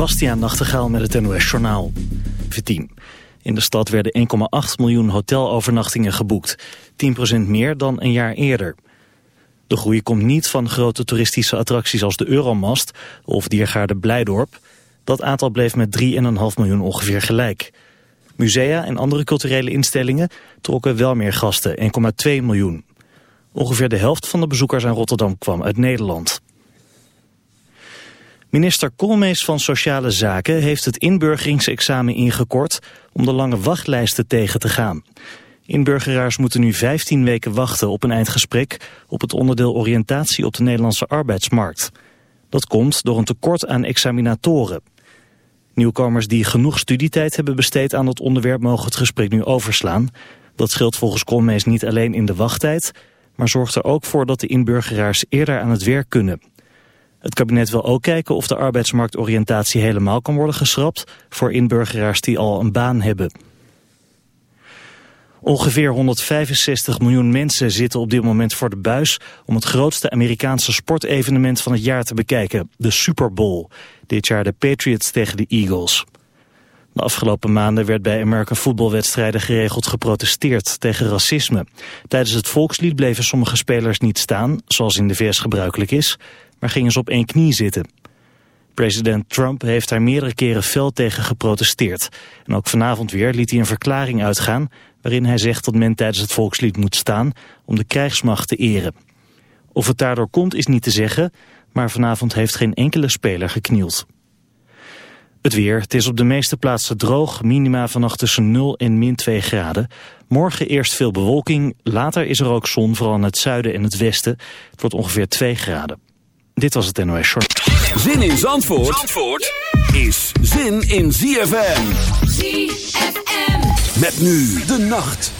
Bastiaan Nachtegaal met het NOS Journaal. 10. In de stad werden 1,8 miljoen hotelovernachtingen geboekt. 10% meer dan een jaar eerder. De groei komt niet van grote toeristische attracties als de Euromast of Diergaarde Blijdorp. Dat aantal bleef met 3,5 miljoen ongeveer gelijk. Musea en andere culturele instellingen trokken wel meer gasten, 1,2 miljoen. Ongeveer de helft van de bezoekers aan Rotterdam kwam uit Nederland. Minister Koolmees van Sociale Zaken heeft het inburgeringsexamen ingekort om de lange wachtlijsten tegen te gaan. Inburgeraars moeten nu 15 weken wachten op een eindgesprek op het onderdeel oriëntatie op de Nederlandse arbeidsmarkt. Dat komt door een tekort aan examinatoren. Nieuwkomers die genoeg studietijd hebben besteed aan dat onderwerp mogen het gesprek nu overslaan. Dat scheelt volgens Koolmees niet alleen in de wachttijd, maar zorgt er ook voor dat de inburgeraars eerder aan het werk kunnen. Het kabinet wil ook kijken of de arbeidsmarktoriëntatie helemaal kan worden geschrapt voor inburgeraars die al een baan hebben. Ongeveer 165 miljoen mensen zitten op dit moment voor de buis om het grootste Amerikaanse sportevenement van het jaar te bekijken, de Super Bowl. Dit jaar de Patriots tegen de Eagles. De afgelopen maanden werd bij American voetbalwedstrijden geregeld geprotesteerd tegen racisme. Tijdens het volkslied bleven sommige spelers niet staan, zoals in de VS gebruikelijk is, maar gingen ze op één knie zitten. President Trump heeft daar meerdere keren fel tegen geprotesteerd. En ook vanavond weer liet hij een verklaring uitgaan... waarin hij zegt dat men tijdens het volkslied moet staan om de krijgsmacht te eren. Of het daardoor komt is niet te zeggen, maar vanavond heeft geen enkele speler geknield. Het weer. Het is op de meeste plaatsen droog. Minima vannacht tussen 0 en min 2 graden. Morgen eerst veel bewolking. Later is er ook zon, vooral in het zuiden en het westen. Het wordt ongeveer 2 graden. Dit was het NOS Short. Zin in Zandvoort, Zandvoort is zin in ZFM. ZFM. Met nu de nacht.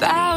back.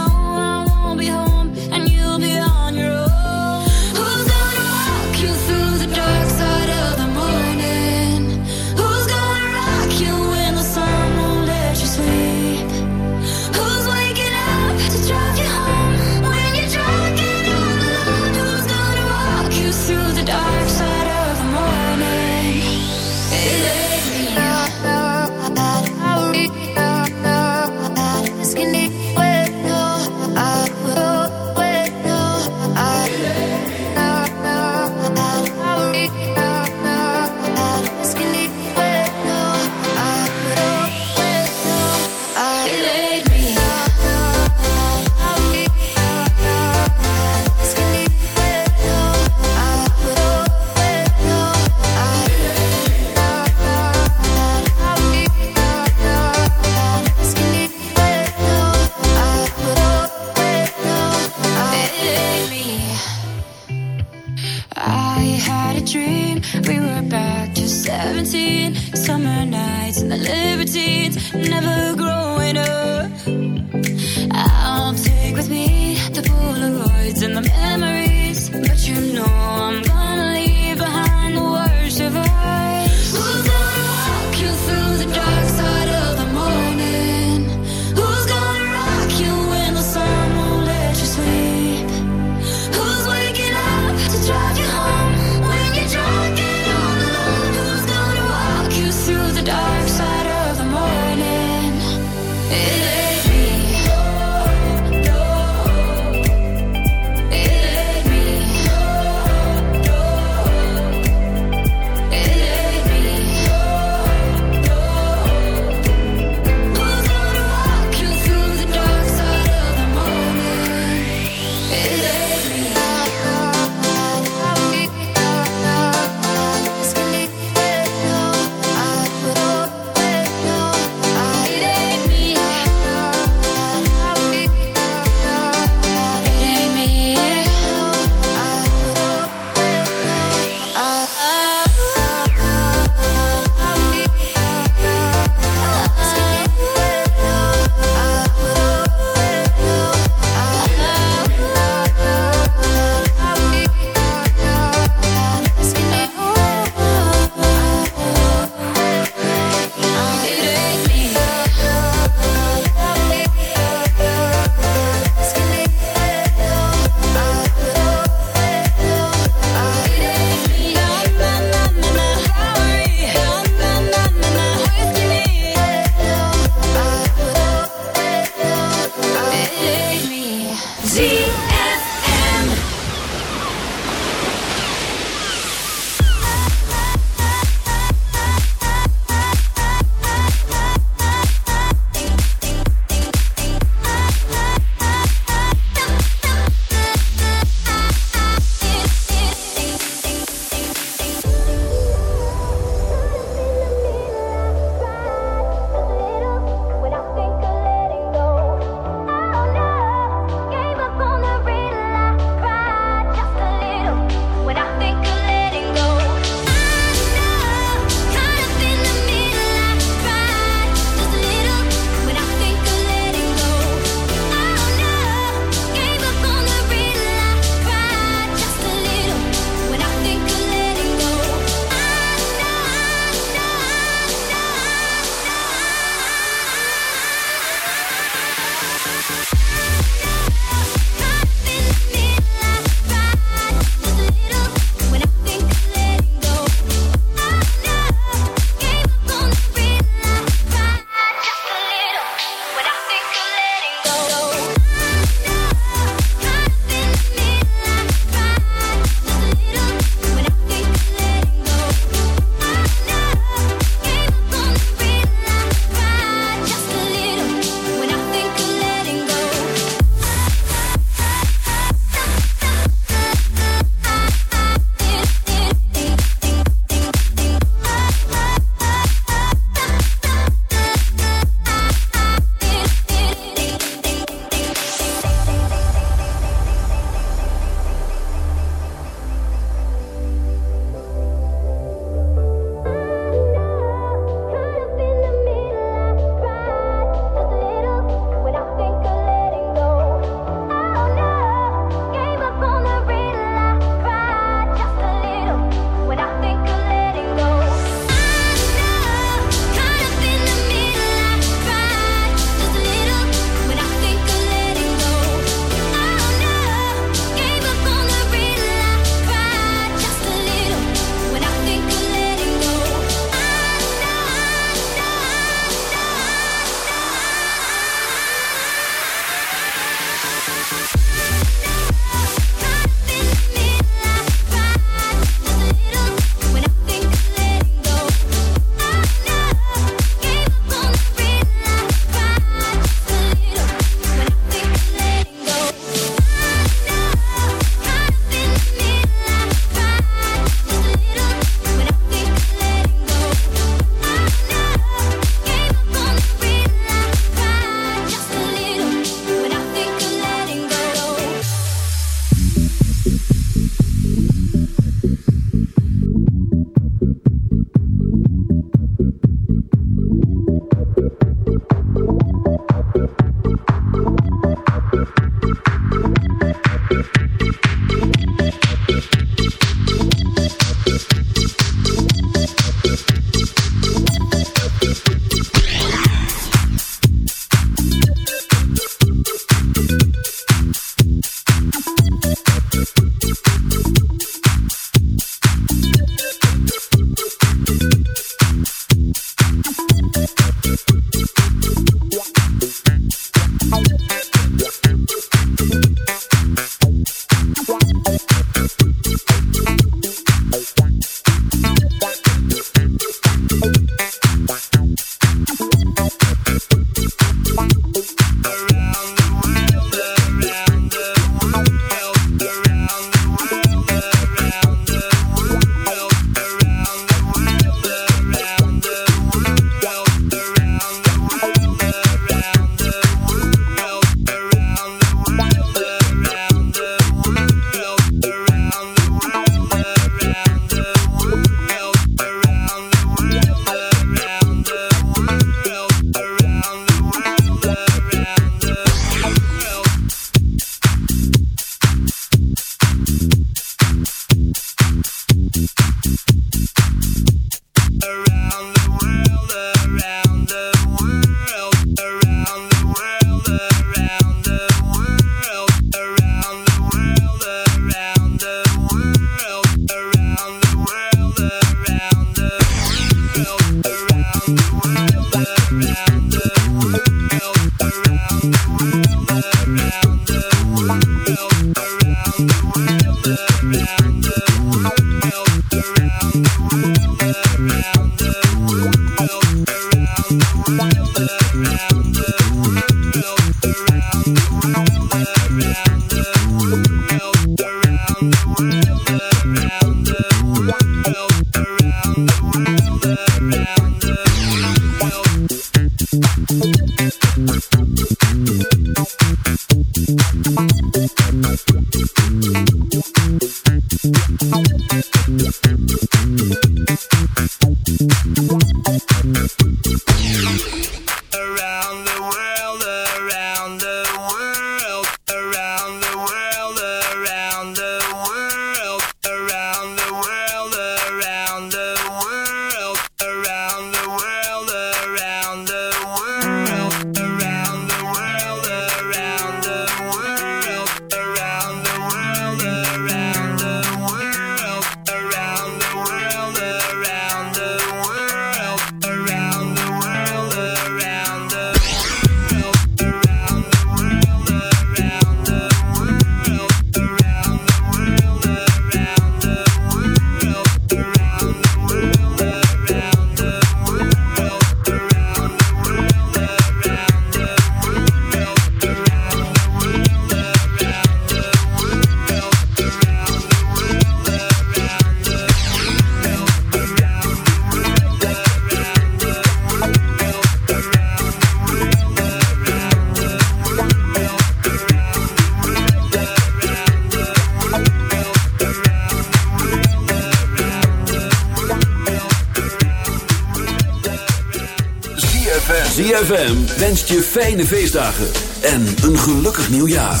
fijne feestdagen en een gelukkig nieuwjaar.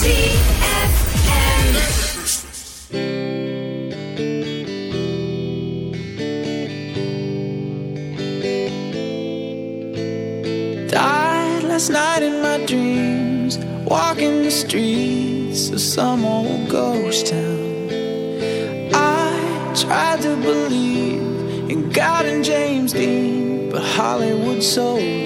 Died last night in my dreams, walking the streets of some old ghost town. I tried to believe in God and James Dean, but Hollywood sold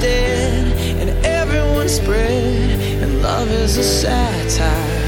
dead and everyone's spread, and love is a satire.